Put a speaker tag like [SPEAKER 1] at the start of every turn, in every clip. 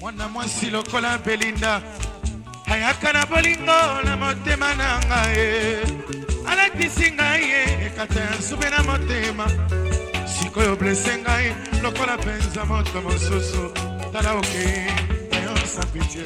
[SPEAKER 1] mwana mwasi lokola belinda ayaka na bolingo na motema na ngai alekisi ngai ye ekata ya nsube na motema sikoyo blese ngai lokola mpenza moto mosusu tala okei nayosa pitie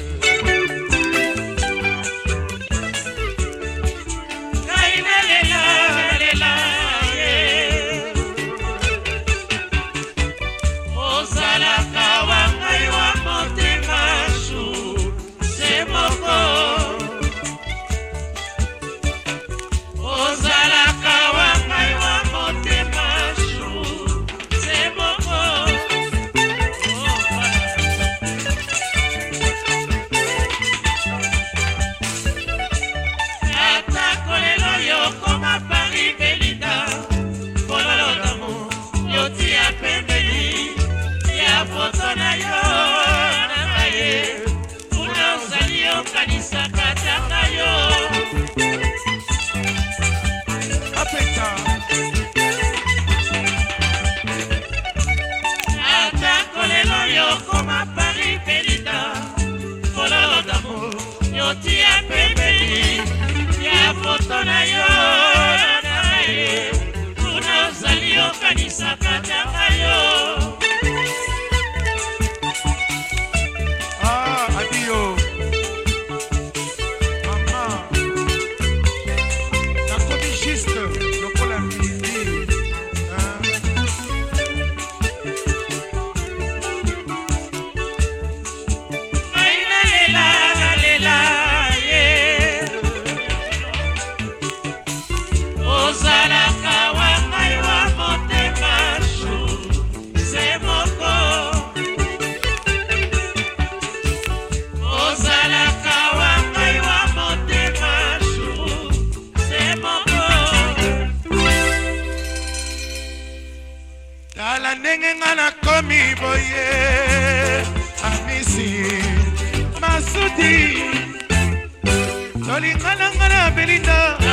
[SPEAKER 1] ami boye amisi masudi tolingana ngana belinda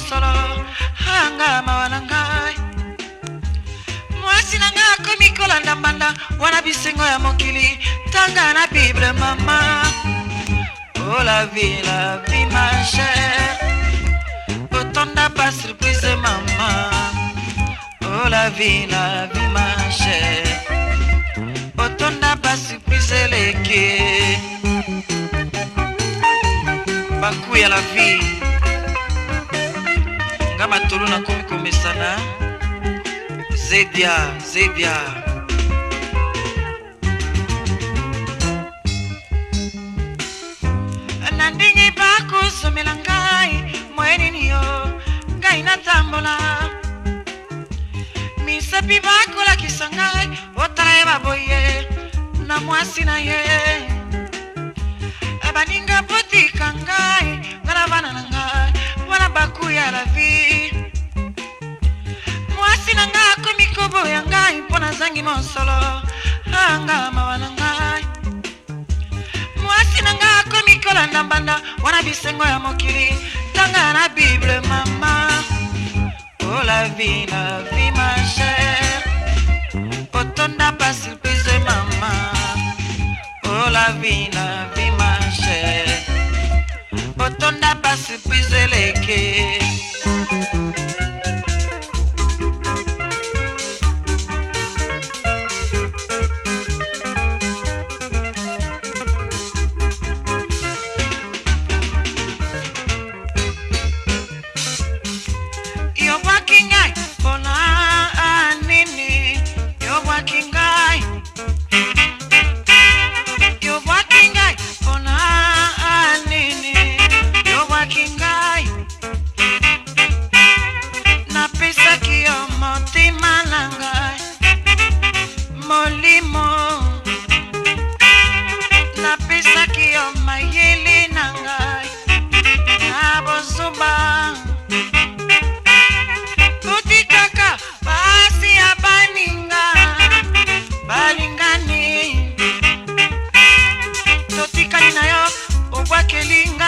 [SPEAKER 2] mosolo anga mawa na ngai mwasi na ngai akomi kolanda mbanda wana bisengo ya mokili tanga na bible mama o oh, la vie la vie ma chere otonda pa surprise mama o oh, la vie la vie ma chere otonda pa surprise eleki bakuya la vie nga matolo nakomi komesana zebia zebia na ndenge bakozomela ngai moyenini yo ngai natambola misapi bakolakisa ngai otala ye baboye na mwasi na ye baninga botika ngai nga na bana na ngai baku ya la vie mwasi na ngai akomi kobo ya ngai mpo nazangi mosolo anga mawa na ngai mwasi na ngai akomi kolanda mbanda wana bisengo ya mokili tanga na bible mama o oh, la vie la vie ma chere otonda pa surprise mama o oh, la vie la vie otonda basurprise eleke killing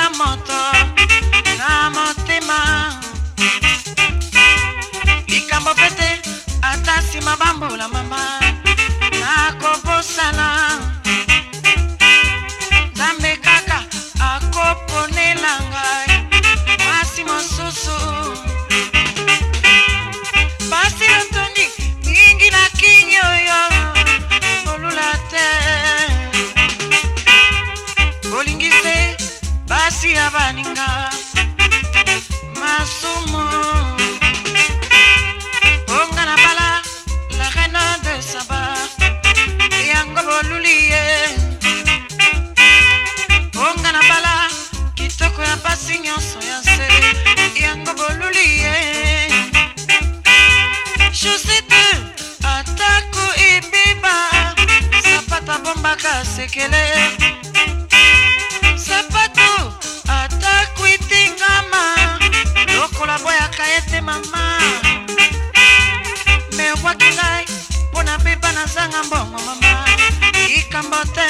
[SPEAKER 2] likambo te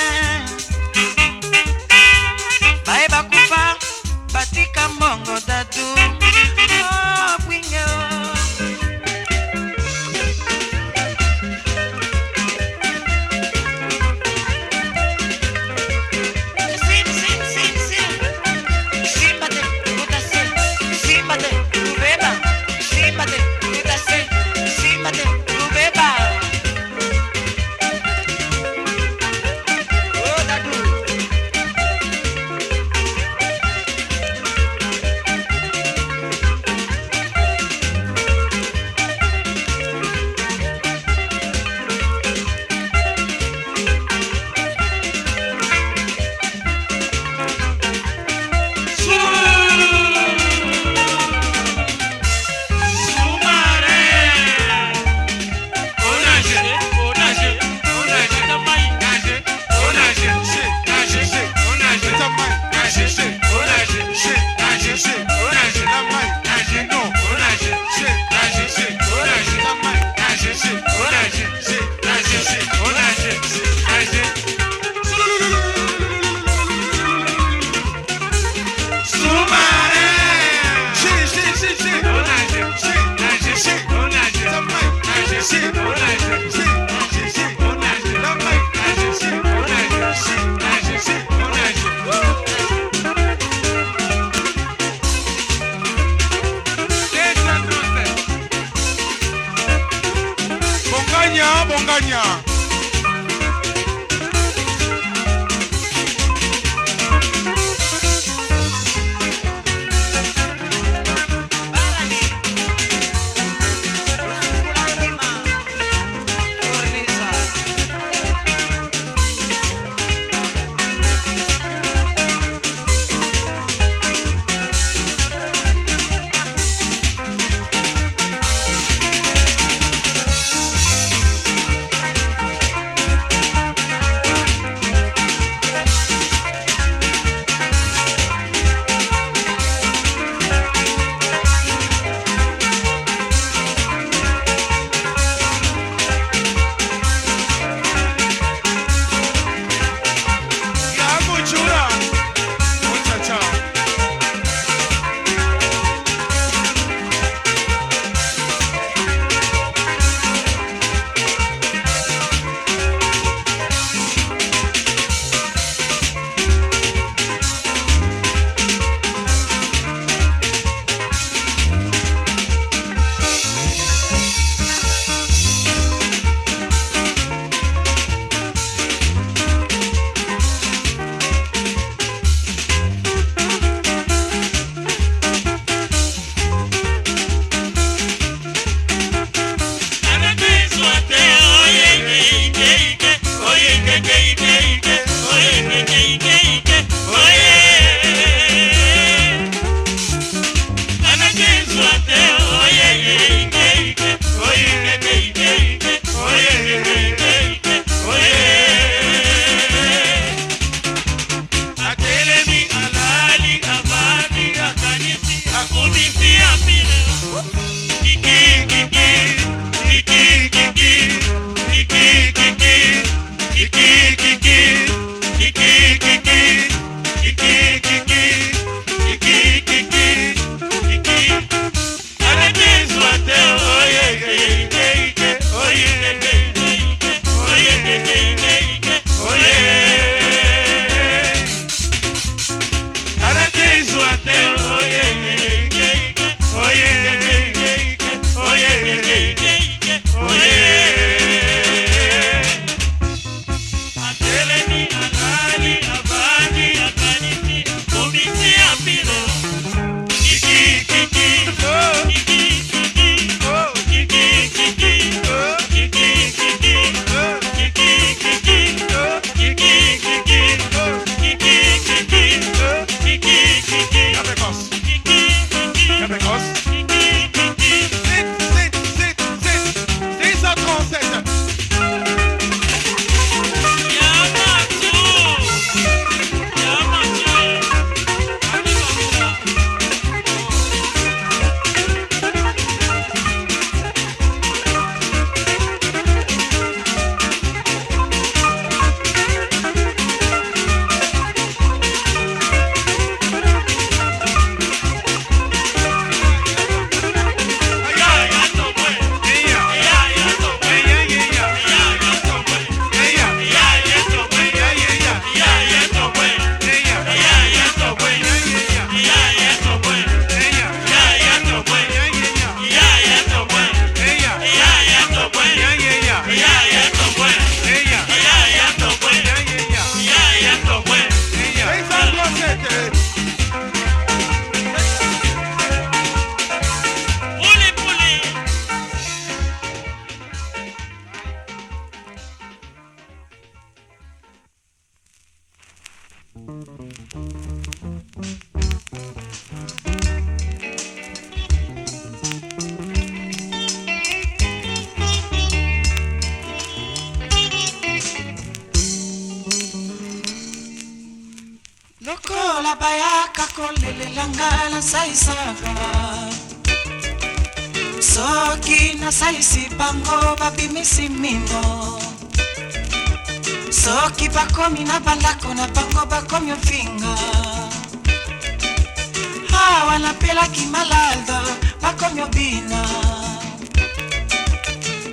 [SPEAKER 2] bayeba kufa batika mbongo dadu
[SPEAKER 3] Give me now.
[SPEAKER 2] lokola bayaka kolelelanga nasaisaka soki nasaisi bango babimisi mimbo soki bakomi na bandako na bango bakomi ofinga awa napelaki malado bakomi obina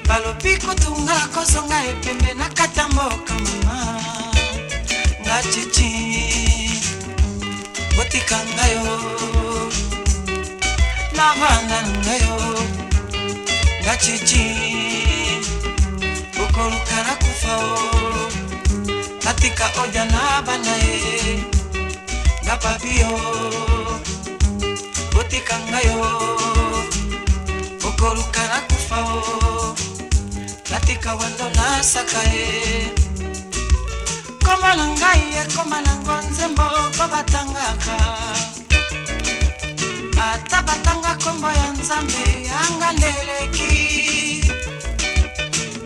[SPEAKER 2] balobi kotunga kozonga epembe na kata mboka mama nga cici botika ngayo navanga ngayo ngachiki ukolukana kufao katika oja nabanaye ngapapio botika ngayo ukolukana kufao katika wendo nasakaye koma na ngai ekoma nango nzembo mpo batangaka ata batanga nkombo ya nzambe yanga leleki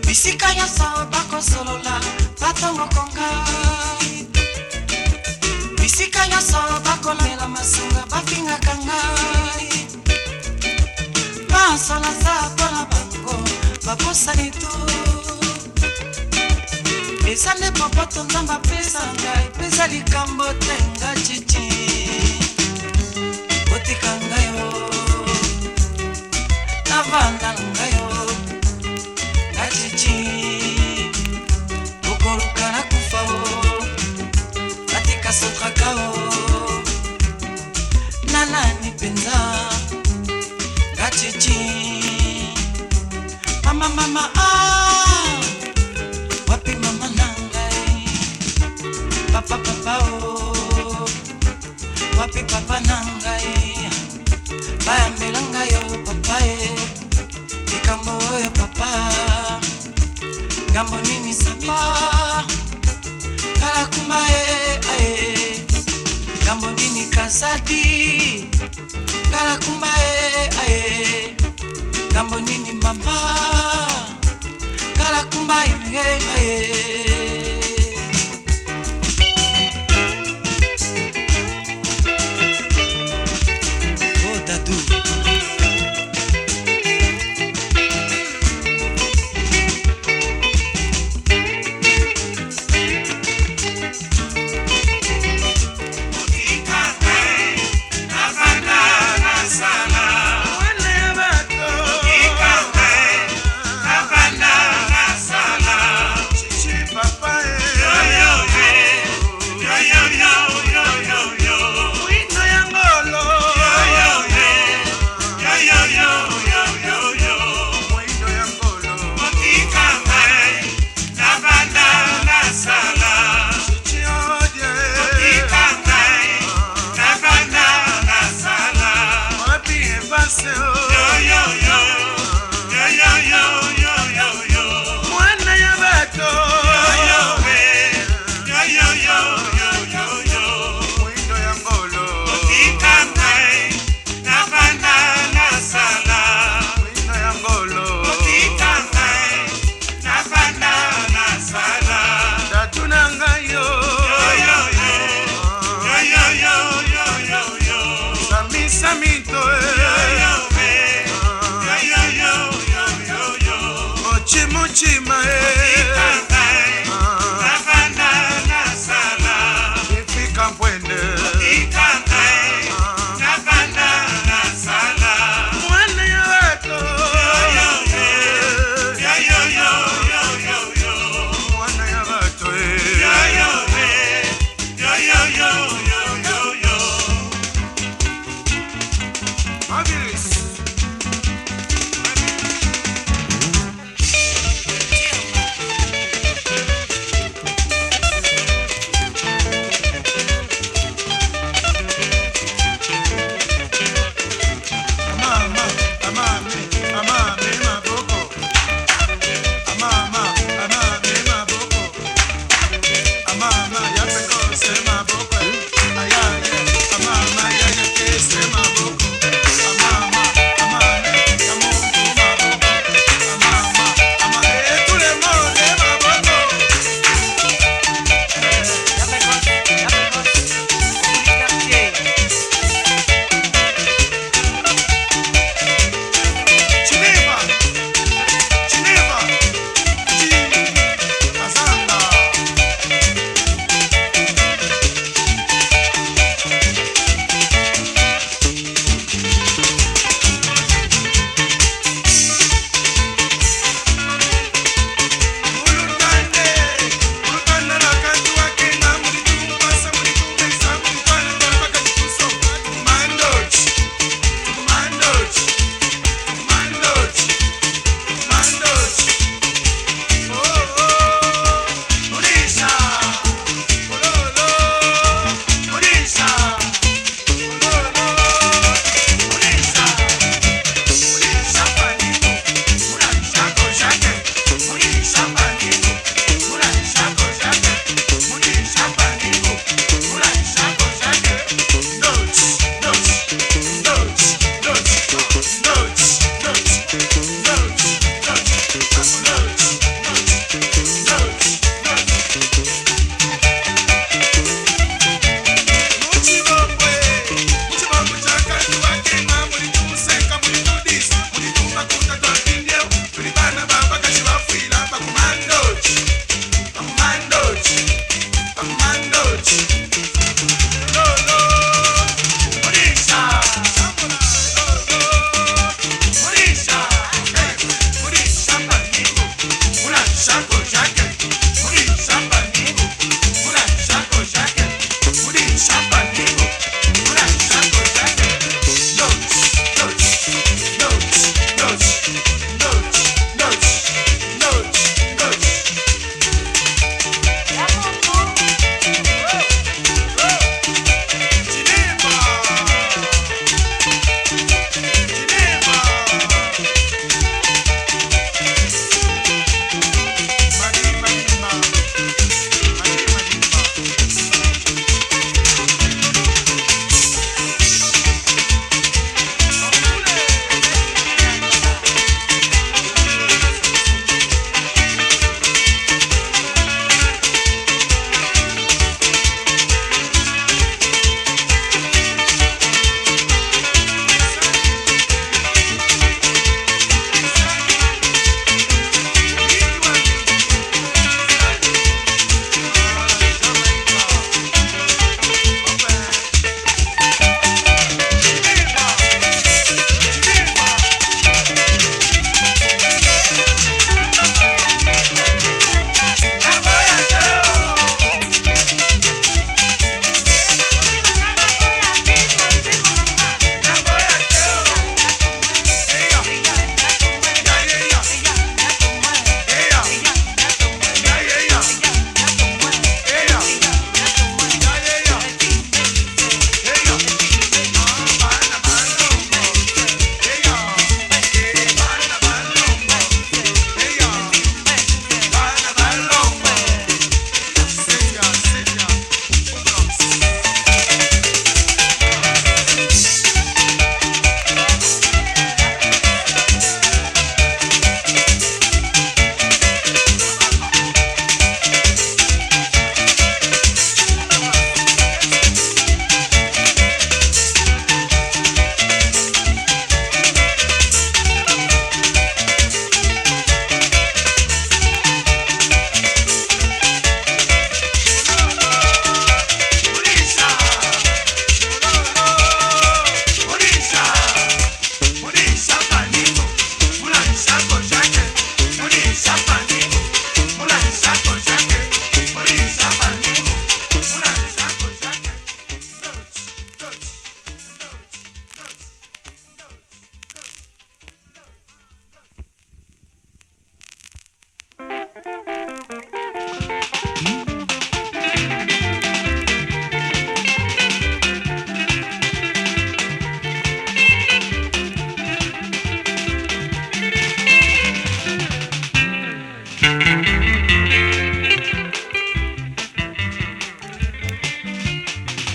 [SPEAKER 2] bisika nyonso bakosolola batongokonga bisika nyonso bakolomela masanga bapingaka ngai basolaza mpona bango baposa etu eza nde moboto nzambe apesa ngai mpe eza likambo te nga cici otika ngai o navanda ngai papa o wapi papa na ngai bayambela ngai o papa e likambo oyo papa ngambo nini sapa kala kumba e ae ngambo nini kasadi kala kumba e ae ngambo nini mama kala kumba e ae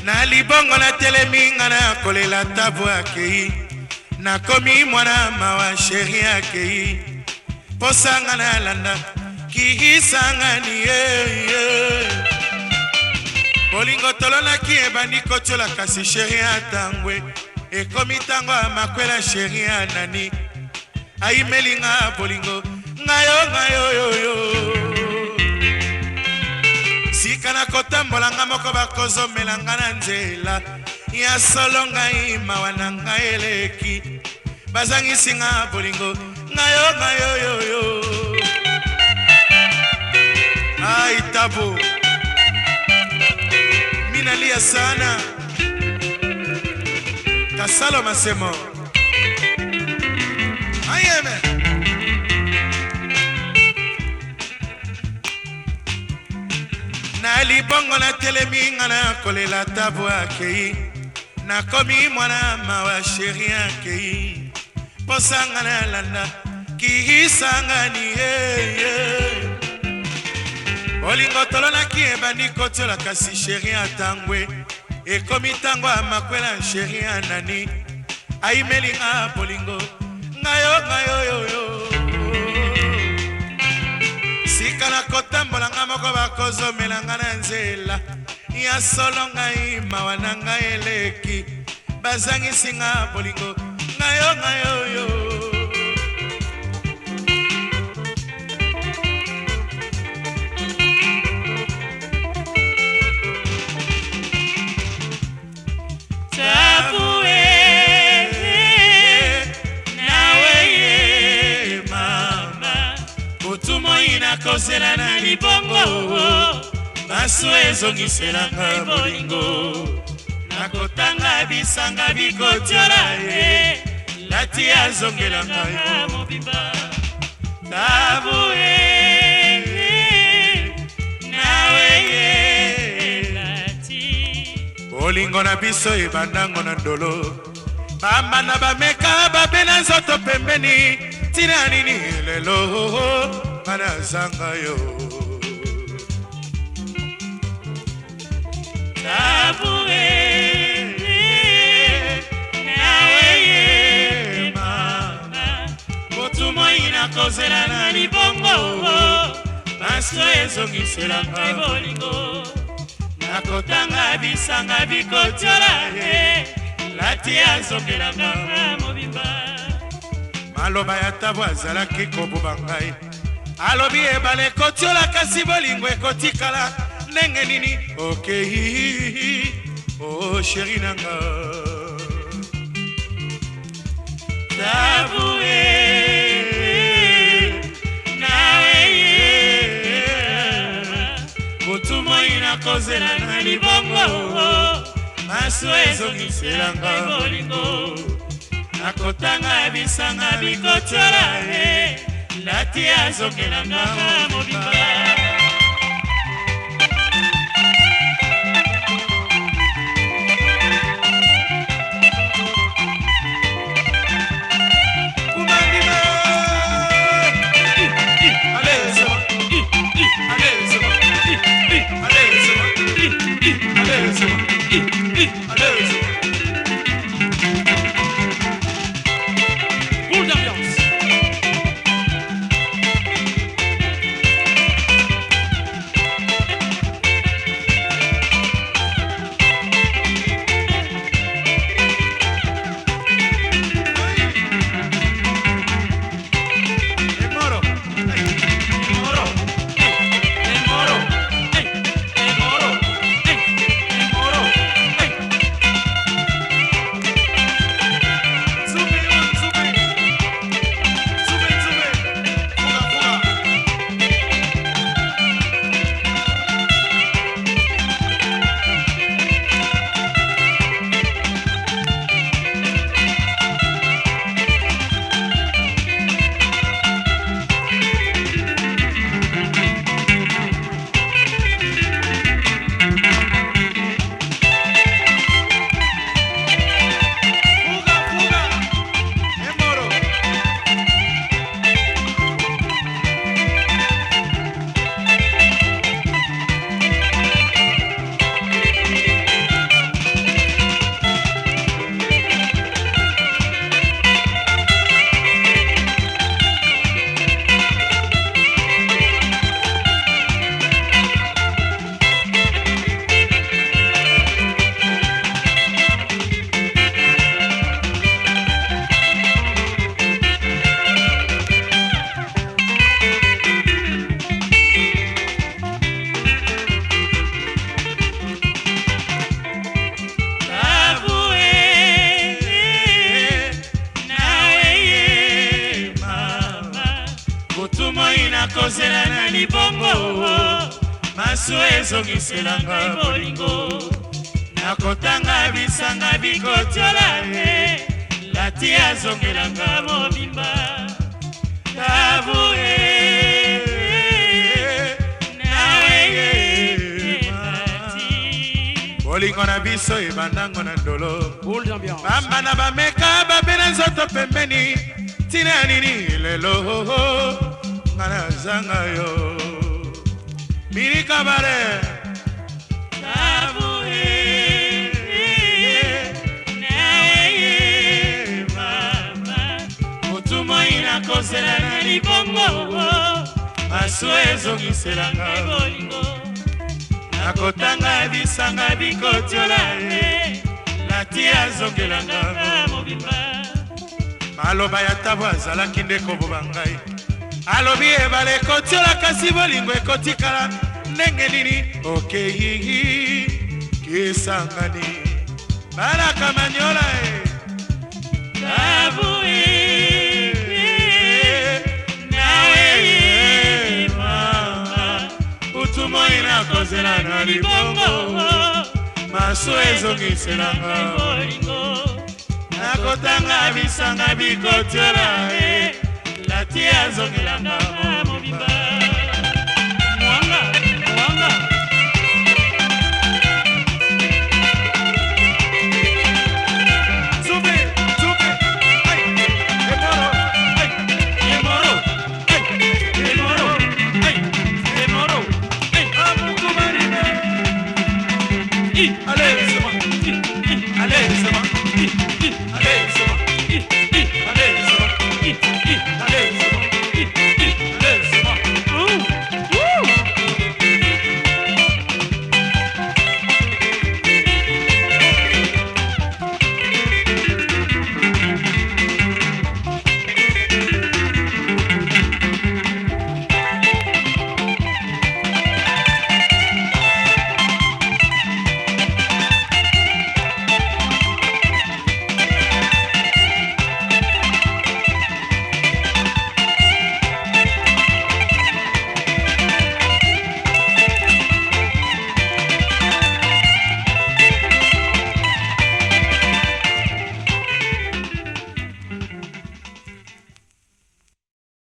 [SPEAKER 1] na libongo natelemi nga nakolela tavo akei nakomi mwana mawa sheri akei posa nga nalanda kihisangani bolingo tolonaki ebandi kotyola kasi sheri atangwe ekomi ntango ya makwela sheri anani ayimeli nga bolingo ngai o ngai oyoyo sika na kotambola nga moko bakozomela nga na nzela ya solo ngai mawa na ngai eleki bazangisi nga bolingo ngai o ngai oyoyo ai tabo minalia sana kasalo masemo nali bongo natelemi nga na kolela tabo akei nakomi mwana mawa sheri akei mposa nga nalanda kihisangani yeye bolingo tolonaki ebandi kotiola kasi sheri atangwe ekomi ntango ya makwela sheri anani ayimelinga bolingo ngayo ngayoyoyo tikala kotambola nga moko bakozomela nga na nzela ya solo ngai mawa na ngai eleki bazangisi nga bolingo ngayo ngayoyo nakozela na libongo baso ezongiselanga bolingo nakotanga bisanga bikotiola ye lati azongelanga yo mobimba tabue bolingo na biso ebandango na ndolo bamba na bameka babe na nzoto pembeni ntina nini lelo nga nazanga yo
[SPEAKER 3] eh, eh, eh, nakozela
[SPEAKER 1] na libongo maso ezongiselanga bolingo nakotanga bisanga bikotiola ye lati azongelanga mobimba maloba ya tabo azalaki koboma ngai alobi ebale ekotiola kasi bolingo ekotikala ndenge nini okei o sheri nanga
[SPEAKER 3] tabue naweye
[SPEAKER 1] botumoi nakozela na libongo maso ezongiselanga bolingo nakotanga bisanga bikotiola
[SPEAKER 3] e lati azongelanga mobimba
[SPEAKER 1] bolingo na biso ebandango na ndolo bamba na bameka babe na nzoto pembeni ntina ya nini lelo nga nazanga yo minika bare otumoi nakosela na libongo maso ezongiselanga bolingo nakotanga bisanga bikotiola ye lati azongelanga mobimba maloba ya tabo azalaki nde koboba ngai alobi ebale ekotiola kasi bolingo ekotikala ndenge nini okeyii kesangani balaka maniola
[SPEAKER 3] e bomoi nakozela
[SPEAKER 1] na libongo maso ezongiselanga nakotanga bisanga bikotiola eh. lati
[SPEAKER 3] azongelanga mobimba